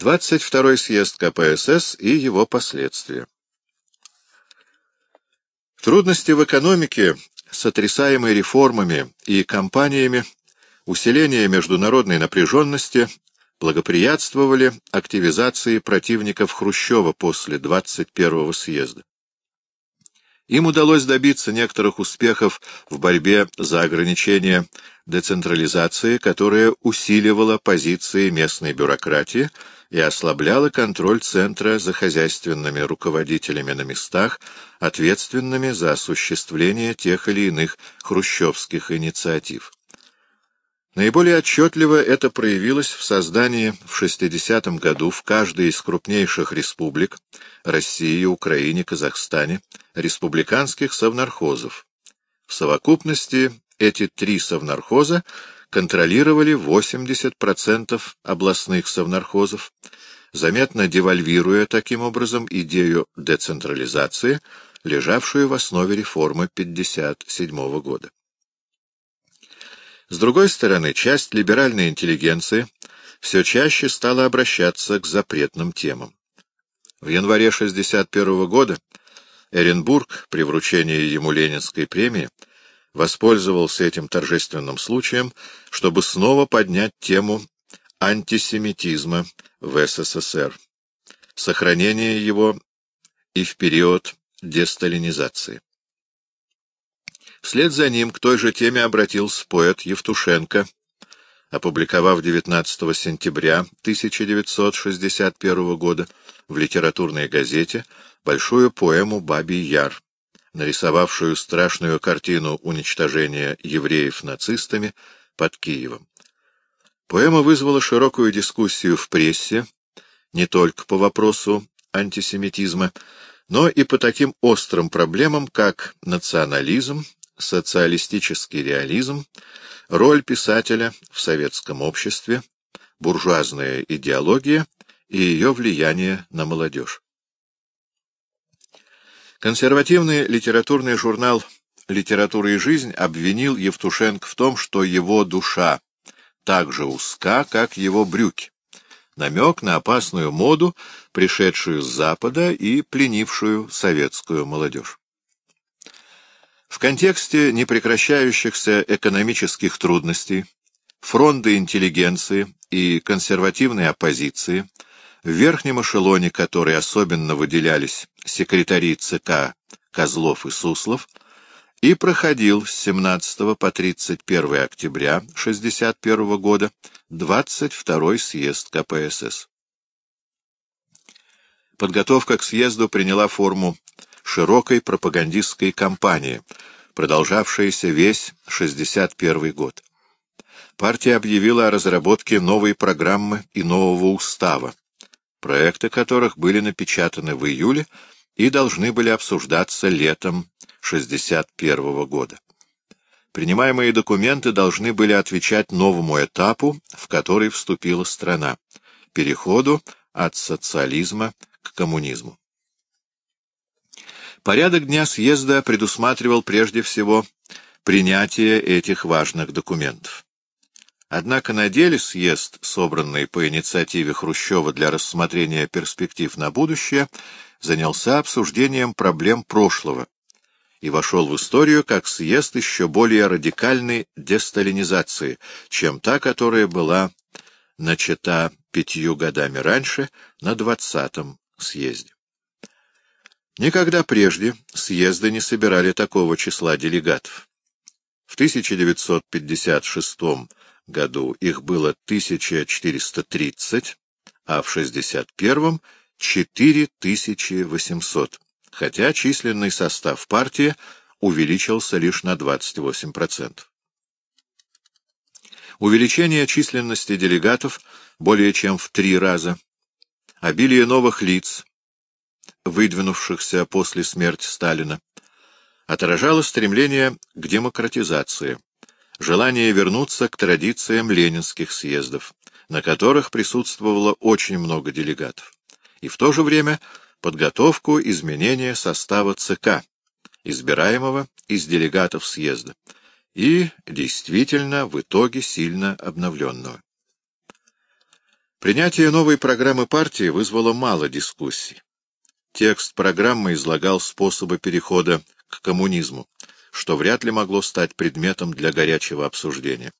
22-й съезд КПСС и его последствия. Трудности в экономике, сотрясаемые реформами и кампаниями, усиление международной напряженности благоприятствовали активизации противников Хрущева после 21-го съезда. Им удалось добиться некоторых успехов в борьбе за ограничение децентрализации, которая усиливала позиции местной бюрократии и ослабляла контроль Центра за хозяйственными руководителями на местах, ответственными за осуществление тех или иных хрущевских инициатив. Наиболее отчетливо это проявилось в создании в 60-м году в каждой из крупнейших республик — России, Украине, Казахстане — республиканских совнархозов. В совокупности эти три совнархоза контролировали 80% областных совнархозов, заметно девальвируя таким образом идею децентрализации, лежавшую в основе реформы 1957 года. С другой стороны, часть либеральной интеллигенции все чаще стала обращаться к запретным темам. В январе 1961 года Эренбург, при вручении ему Ленинской премии, воспользовался этим торжественным случаем, чтобы снова поднять тему антисемитизма в СССР, сохранение его и в период десталинизации. Вслед за ним к той же теме обратился поэт Евтушенко, опубликовав 19 сентября 1961 года в литературной газете большую поэму «Бабий Яр», нарисовавшую страшную картину уничтожения евреев нацистами под Киевом. Поэма вызвала широкую дискуссию в прессе, не только по вопросу антисемитизма, но и по таким острым проблемам, как национализм, социалистический реализм, роль писателя в советском обществе, буржуазная идеология и ее влияние на молодежь. Консервативный литературный журнал «Литература и жизнь» обвинил Евтушенко в том, что его душа так же узка, как его брюки. Намек на опасную моду, пришедшую с Запада и пленившую советскую молодежь. В контексте непрекращающихся экономических трудностей, фронта интеллигенции и консервативной оппозиции, в верхнем эшелоне которой особенно выделялись секретари ЦК Козлов и Суслов, и проходил с 17 по 31 октября 1961 года 22-й съезд КПСС. Подготовка к съезду приняла форму широкой пропагандистской кампании, продолжавшейся весь 61 год. Партия объявила о разработке новой программы и нового устава, проекты которых были напечатаны в июле и должны были обсуждаться летом 61 года. Принимаемые документы должны были отвечать новому этапу, в который вступила страна — переходу от социализма к коммунизму. Порядок дня съезда предусматривал прежде всего принятие этих важных документов. Однако на деле съезд, собранный по инициативе Хрущева для рассмотрения перспектив на будущее, занялся обсуждением проблем прошлого и вошел в историю как съезд еще более радикальной десталинизации, чем та, которая была начата пятью годами раньше на двадцатом съезде. Никогда прежде съезды не собирали такого числа делегатов. В 1956 году их было 1430, а в 1961 — 4800, хотя численный состав партии увеличился лишь на 28%. Увеличение численности делегатов более чем в три раза, обилие новых лиц, выдвинувшихся после смерти Сталина, отражало стремление к демократизации, желание вернуться к традициям ленинских съездов, на которых присутствовало очень много делегатов, и в то же время подготовку изменения состава ЦК, избираемого из делегатов съезда, и, действительно, в итоге сильно обновленного. Принятие новой программы партии вызвало мало дискуссий. Текст программы излагал способы перехода к коммунизму, что вряд ли могло стать предметом для горячего обсуждения.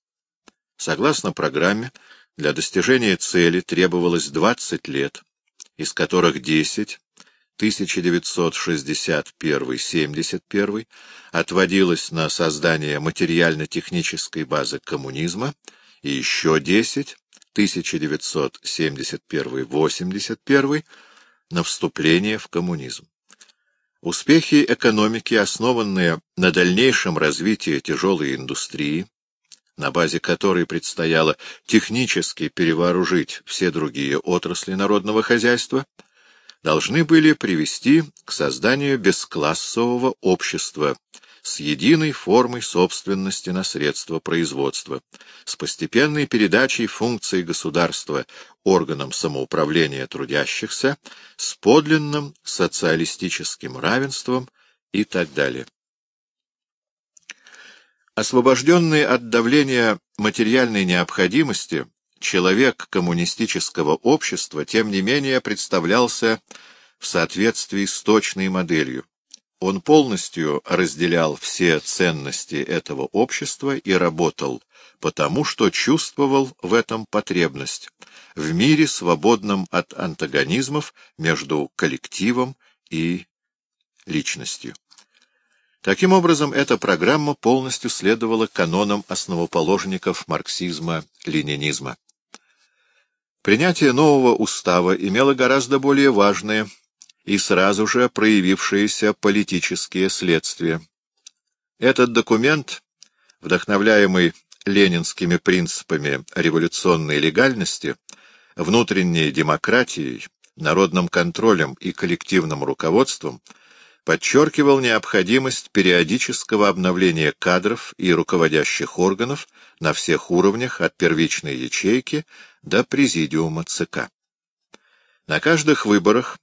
Согласно программе, для достижения цели требовалось 20 лет, из которых 10 1961-71 отводилось на создание материально-технической базы коммунизма и еще 10 1971-81 на вступление в коммунизм. Успехи экономики, основанные на дальнейшем развитии тяжелой индустрии, на базе которой предстояло технически перевооружить все другие отрасли народного хозяйства, должны были привести к созданию бесклассового общества с единой формой собственности на средства производства, с постепенной передачей функций государства органам самоуправления трудящихся, с подлинным социалистическим равенством и так далее. Освобожденный от давления материальной необходимости, человек коммунистического общества, тем не менее, представлялся в соответствии с точной моделью. Он полностью разделял все ценности этого общества и работал, потому что чувствовал в этом потребность, в мире, свободном от антагонизмов между коллективом и личностью. Таким образом, эта программа полностью следовала канонам основоположников марксизма-ленинизма. Принятие нового устава имело гораздо более важные и сразу же проявившиеся политические следствия. Этот документ, вдохновляемый ленинскими принципами революционной легальности, внутренней демократией, народным контролем и коллективным руководством, подчеркивал необходимость периодического обновления кадров и руководящих органов на всех уровнях от первичной ячейки до президиума ЦК. На каждых выборах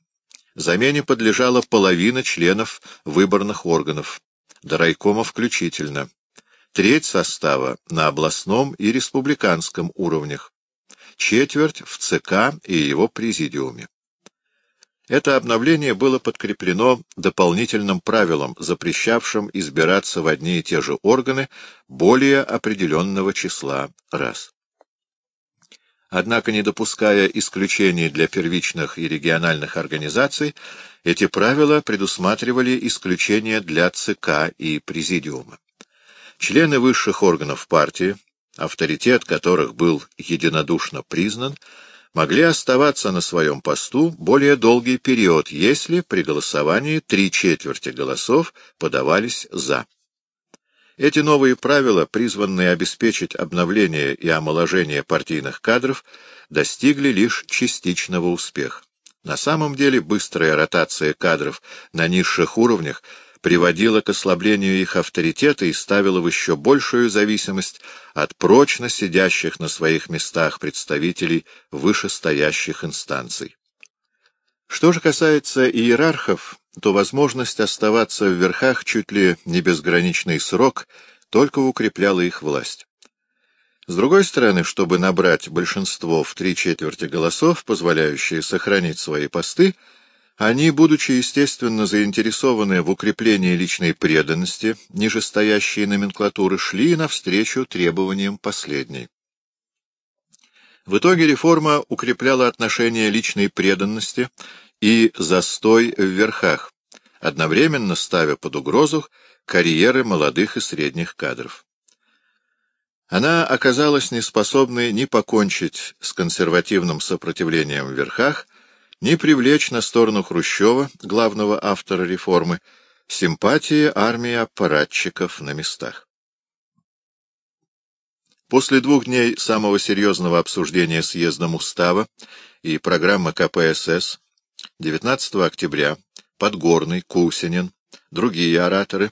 Замене подлежала половина членов выборных органов, до райкома включительно, треть состава на областном и республиканском уровнях, четверть в ЦК и его президиуме. Это обновление было подкреплено дополнительным правилом, запрещавшим избираться в одни и те же органы более определенного числа раз. Однако, не допуская исключений для первичных и региональных организаций, эти правила предусматривали исключения для ЦК и Президиума. Члены высших органов партии, авторитет которых был единодушно признан, могли оставаться на своем посту более долгий период, если при голосовании три четверти голосов подавались «за». Эти новые правила, призванные обеспечить обновление и омоложение партийных кадров, достигли лишь частичного успеха. На самом деле быстрая ротация кадров на низших уровнях приводила к ослаблению их авторитета и ставила в еще большую зависимость от прочно сидящих на своих местах представителей вышестоящих инстанций. Что же касается иерархов, то возможность оставаться в верхах чуть ли не безграничный срок только укрепляла их власть. С другой стороны, чтобы набрать большинство в три четверти голосов, позволяющие сохранить свои посты, они, будучи естественно заинтересованы в укреплении личной преданности нижестоящей номенклатуры, шли навстречу требованиям последней. В итоге реформа укрепляла отношения личной преданности и застой в верхах, одновременно ставя под угрозу карьеры молодых и средних кадров. Она оказалась неспособной ни покончить с консервативным сопротивлением в верхах, ни привлечь на сторону Хрущева, главного автора реформы, симпатии армии аппаратчиков на местах. После двух дней самого серьезного обсуждения съездом устава и программы КПСС 19 октября Подгорный, Кусинин, другие ораторы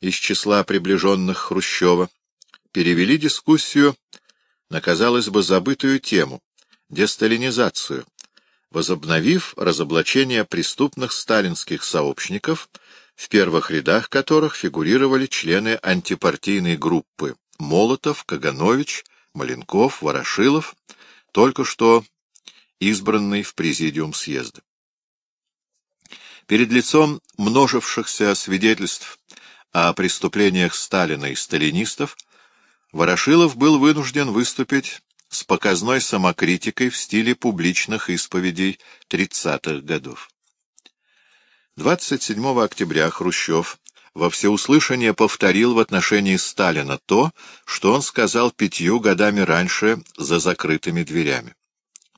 из числа приближенных Хрущева перевели дискуссию на, казалось бы, забытую тему — десталинизацию, возобновив разоблачение преступных сталинских сообщников, в первых рядах которых фигурировали члены антипартийной группы Молотов, Каганович, Маленков, Ворошилов, только что избранный в президиум съезда. Перед лицом множившихся свидетельств о преступлениях Сталина и сталинистов Ворошилов был вынужден выступить с показной самокритикой в стиле публичных исповедей 30-х годов. 27 октября Хрущев во всеуслышание повторил в отношении Сталина то, что он сказал пятью годами раньше за закрытыми дверями.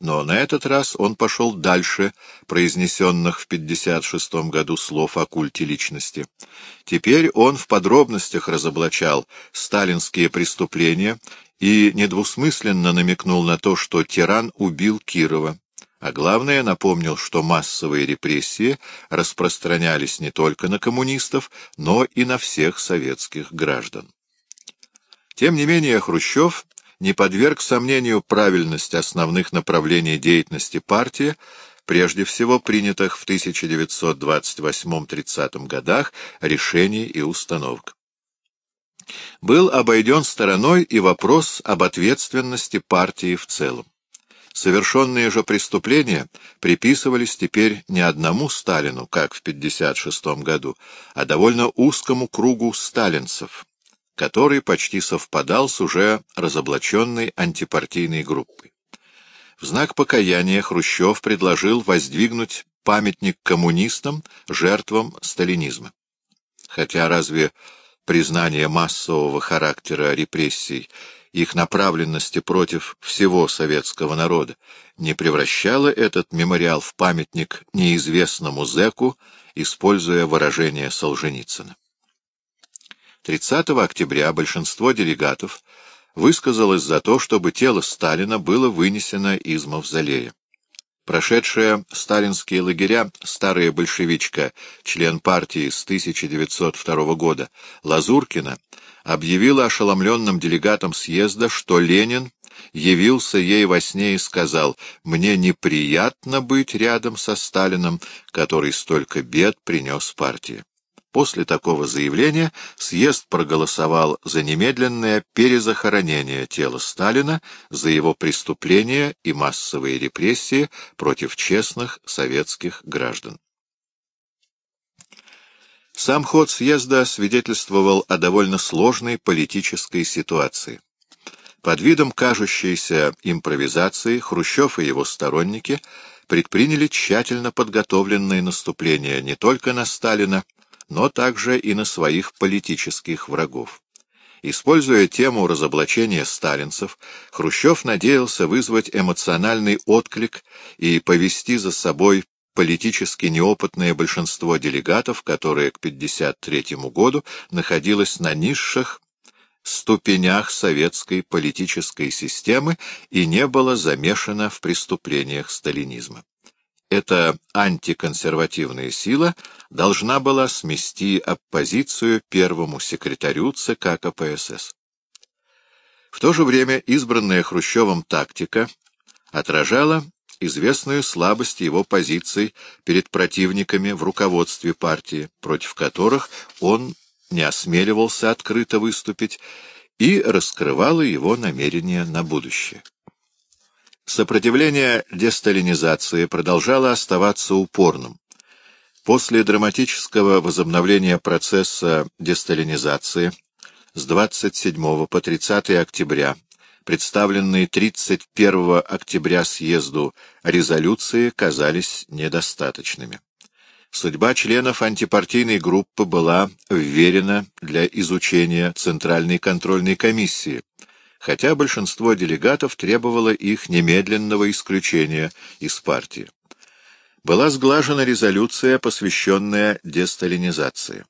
Но на этот раз он пошел дальше произнесенных в 56 году слов о культе личности. Теперь он в подробностях разоблачал сталинские преступления и недвусмысленно намекнул на то, что тиран убил Кирова. А главное, напомнил, что массовые репрессии распространялись не только на коммунистов, но и на всех советских граждан. Тем не менее, Хрущев не подверг сомнению правильность основных направлений деятельности партии, прежде всего принятых в 1928-30 годах решений и установок. Был обойден стороной и вопрос об ответственности партии в целом. Совершенные же преступления приписывались теперь не одному Сталину, как в 1956 году, а довольно узкому кругу сталинцев, который почти совпадал с уже разоблаченной антипартийной группой. В знак покаяния Хрущев предложил воздвигнуть памятник коммунистам, жертвам сталинизма. Хотя разве признание массового характера репрессий, их направленности против всего советского народа, не превращало этот мемориал в памятник неизвестному зэку, используя выражение Солженицына. 30 октября большинство делегатов высказалось за то, чтобы тело Сталина было вынесено из мавзолея. Прошедшая сталинские лагеря старая большевичка, член партии с 1902 года, Лазуркина, объявила ошеломленным делегатам съезда, что Ленин явился ей во сне и сказал «Мне неприятно быть рядом со Сталином, который столько бед принес партии». После такого заявления съезд проголосовал за немедленное перезахоронение тела Сталина за его преступления и массовые репрессии против честных советских граждан. Сам ход съезда свидетельствовал о довольно сложной политической ситуации. Под видом кажущейся импровизации Хрущев и его сторонники предприняли тщательно подготовленные наступления не только на Сталина, но также и на своих политических врагов. Используя тему разоблачения сталинцев, Хрущев надеялся вызвать эмоциональный отклик и повести за собой политически неопытное большинство делегатов, которое к 1953 году находилось на низших ступенях советской политической системы и не было замешано в преступлениях сталинизма эта антиконсервативная сила должна была смести оппозицию первому секретарю ЦК КПСС. В то же время избранная Хрущевым тактика отражала известную слабость его позиций перед противниками в руководстве партии, против которых он не осмеливался открыто выступить, и раскрывала его намерения на будущее. Сопротивление десталинизации продолжало оставаться упорным. После драматического возобновления процесса десталинизации с 27 по 30 октября, представленные 31 октября съезду резолюции казались недостаточными. Судьба членов антипартийной группы была вверена для изучения Центральной контрольной комиссии, хотя большинство делегатов требовало их немедленного исключения из партии. Была сглажена резолюция, посвященная десталинизации.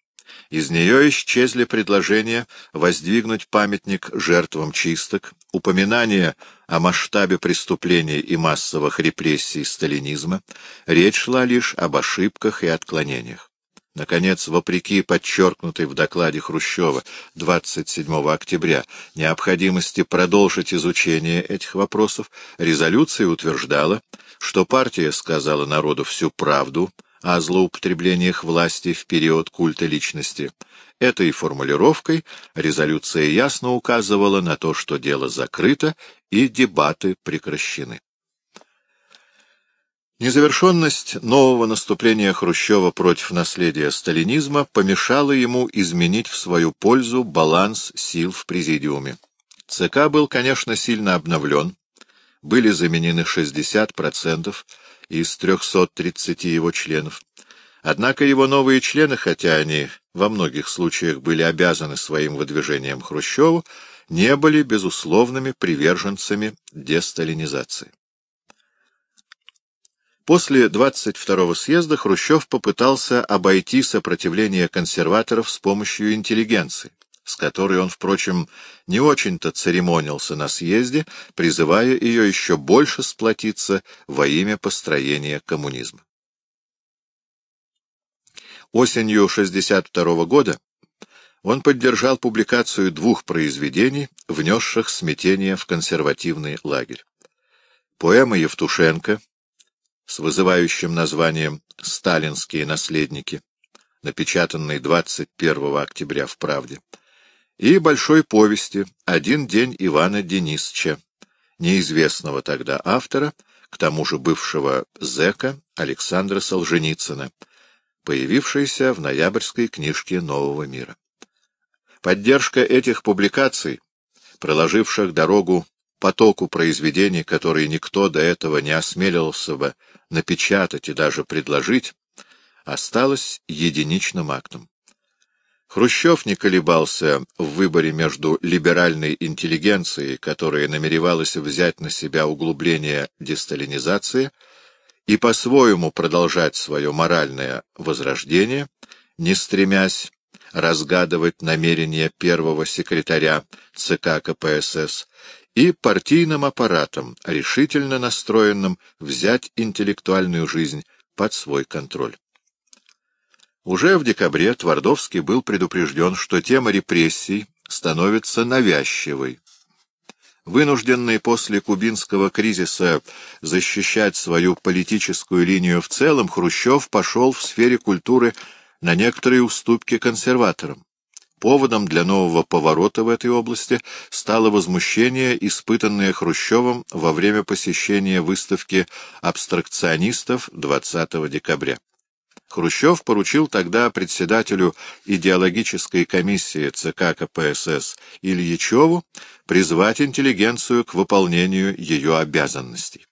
Из нее исчезли предложения воздвигнуть памятник жертвам чисток, упоминание о масштабе преступлений и массовых репрессий сталинизма, речь шла лишь об ошибках и отклонениях. Наконец, вопреки подчеркнутой в докладе Хрущева 27 октября необходимости продолжить изучение этих вопросов, резолюция утверждала, что партия сказала народу всю правду о злоупотреблениях власти в период культа личности. Этой формулировкой резолюция ясно указывала на то, что дело закрыто и дебаты прекращены. Незавершенность нового наступления Хрущева против наследия сталинизма помешала ему изменить в свою пользу баланс сил в президиуме. ЦК был, конечно, сильно обновлен, были заменены 60% из 330 его членов. Однако его новые члены, хотя они во многих случаях были обязаны своим выдвижением Хрущеву, не были безусловными приверженцами десталинизации. После 22-го съезда Хрущев попытался обойти сопротивление консерваторов с помощью интеллигенции, с которой он, впрочем, не очень-то церемонился на съезде, призывая ее еще больше сплотиться во имя построения коммунизма. Осенью 62 -го года он поддержал публикацию двух произведений, внесших смятение в консервативный лагерь. Поэма Евтушенко с вызывающим названием «Сталинские наследники», напечатанной 21 октября в «Правде», и большой повести «Один день Ивана Денисовича», неизвестного тогда автора, к тому же бывшего зэка Александра Солженицына, появившейся в ноябрьской книжке «Нового мира». Поддержка этих публикаций, проложивших дорогу потоку произведений, которые никто до этого не осмелился бы напечатать и даже предложить, осталась единичным актом. Хрущев не колебался в выборе между либеральной интеллигенцией, которая намеревалась взять на себя углубление десталинизации, и по-своему продолжать свое моральное возрождение, не стремясь разгадывать намерения первого секретаря ЦК КПСС и партийным аппаратом, решительно настроенным взять интеллектуальную жизнь под свой контроль. Уже в декабре Твардовский был предупрежден, что тема репрессий становится навязчивой. Вынужденный после кубинского кризиса защищать свою политическую линию в целом, Хрущев пошел в сфере культуры на некоторые уступки консерваторам. Поводом для нового поворота в этой области стало возмущение, испытанное Хрущевым во время посещения выставки абстракционистов 20 декабря. Хрущев поручил тогда председателю идеологической комиссии ЦК КПСС Ильичеву призвать интеллигенцию к выполнению ее обязанностей.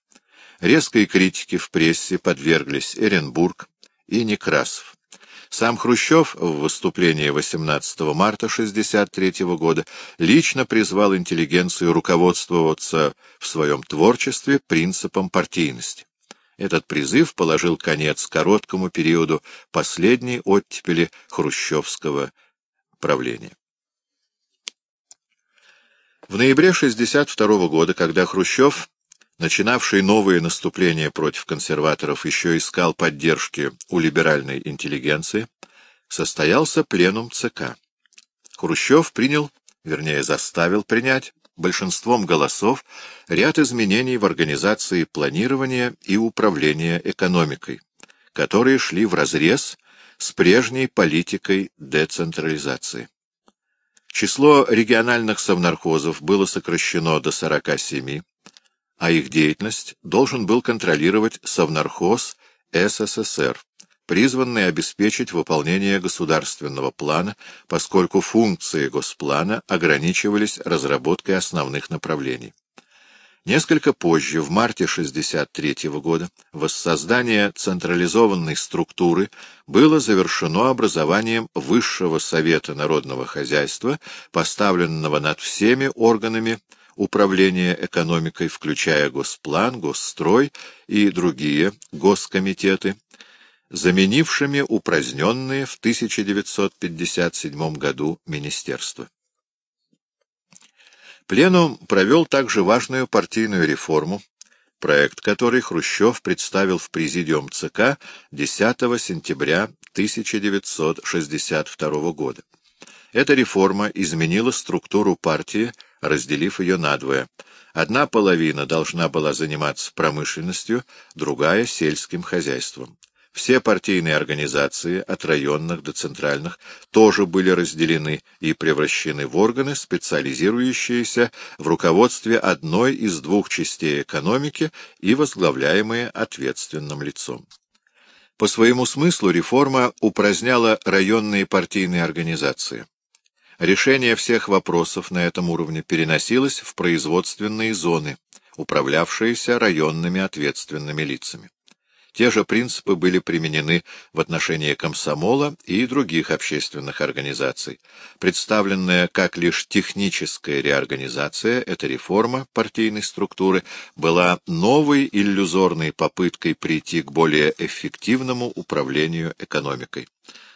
Резкой критике в прессе подверглись Эренбург и Некрасов. Сам Хрущев в выступлении 18 марта 1963 года лично призвал интеллигенцию руководствоваться в своем творчестве принципом партийности. Этот призыв положил конец короткому периоду последней оттепели хрущевского правления. В ноябре 1962 года, когда Хрущев начинавший новые наступления против консерваторов, еще искал поддержки у либеральной интеллигенции, состоялся пленум ЦК. Хрущев принял, вернее заставил принять, большинством голосов ряд изменений в организации планирования и управления экономикой, которые шли вразрез с прежней политикой децентрализации. Число региональных совнархозов было сокращено до 47, а их деятельность должен был контролировать Совнархоз СССР, призванный обеспечить выполнение государственного плана, поскольку функции Госплана ограничивались разработкой основных направлений. Несколько позже, в марте 1963 года, воссоздание централизованной структуры было завершено образованием Высшего Совета Народного Хозяйства, поставленного над всеми органами управления экономикой, включая Госплан, Госстрой и другие госкомитеты, заменившими упраздненные в 1957 году министерства. Пленум провел также важную партийную реформу, проект которой Хрущев представил в Президиум ЦК 10 сентября 1962 года. Эта реформа изменила структуру партии разделив ее надвое. Одна половина должна была заниматься промышленностью, другая — сельским хозяйством. Все партийные организации, от районных до центральных, тоже были разделены и превращены в органы, специализирующиеся в руководстве одной из двух частей экономики и возглавляемые ответственным лицом. По своему смыслу реформа упраздняла районные партийные организации. Решение всех вопросов на этом уровне переносилось в производственные зоны, управлявшиеся районными ответственными лицами. Те же принципы были применены в отношении комсомола и других общественных организаций. Представленная как лишь техническая реорганизация, эта реформа партийной структуры была новой иллюзорной попыткой прийти к более эффективному управлению экономикой.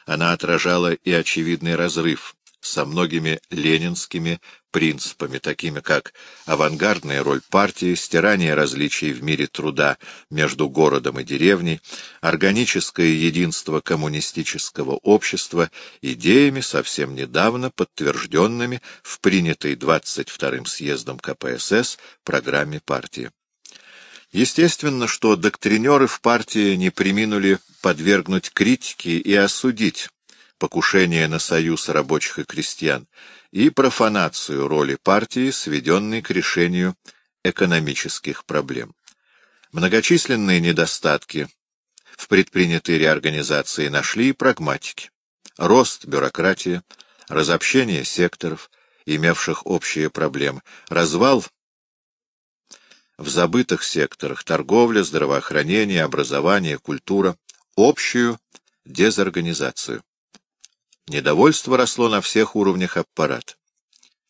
Она отражала и очевидный разрыв со многими ленинскими принципами, такими как авангардная роль партии, стирание различий в мире труда между городом и деревней, органическое единство коммунистического общества, идеями, совсем недавно подтвержденными в принятой 22-м съездом КПСС программе партии. Естественно, что доктринеры в партии не приминули подвергнуть критике и осудить покушение на союз рабочих и крестьян, и профанацию роли партии, сведенной к решению экономических проблем. Многочисленные недостатки в предпринятой реорганизации нашли и прагматики. Рост бюрократии, разобщение секторов, имевших общие проблемы, развал в забытых секторах торговля, здравоохранение, образование, культура, общую дезорганизацию. Недовольство росло на всех уровнях аппарата.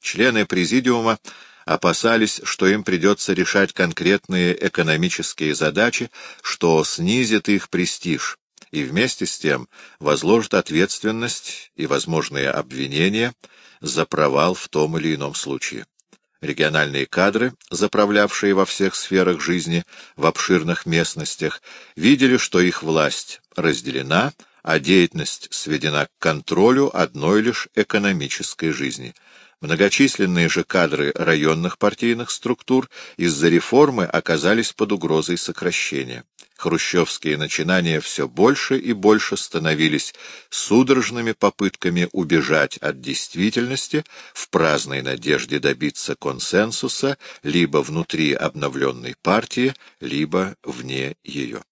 Члены президиума опасались, что им придется решать конкретные экономические задачи, что снизит их престиж, и вместе с тем возложит ответственность и возможные обвинения за провал в том или ином случае. Региональные кадры, заправлявшие во всех сферах жизни в обширных местностях, видели, что их власть разделена, а деятельность сведена к контролю одной лишь экономической жизни. Многочисленные же кадры районных партийных структур из-за реформы оказались под угрозой сокращения. Хрущевские начинания все больше и больше становились судорожными попытками убежать от действительности в праздной надежде добиться консенсуса либо внутри обновленной партии, либо вне ее.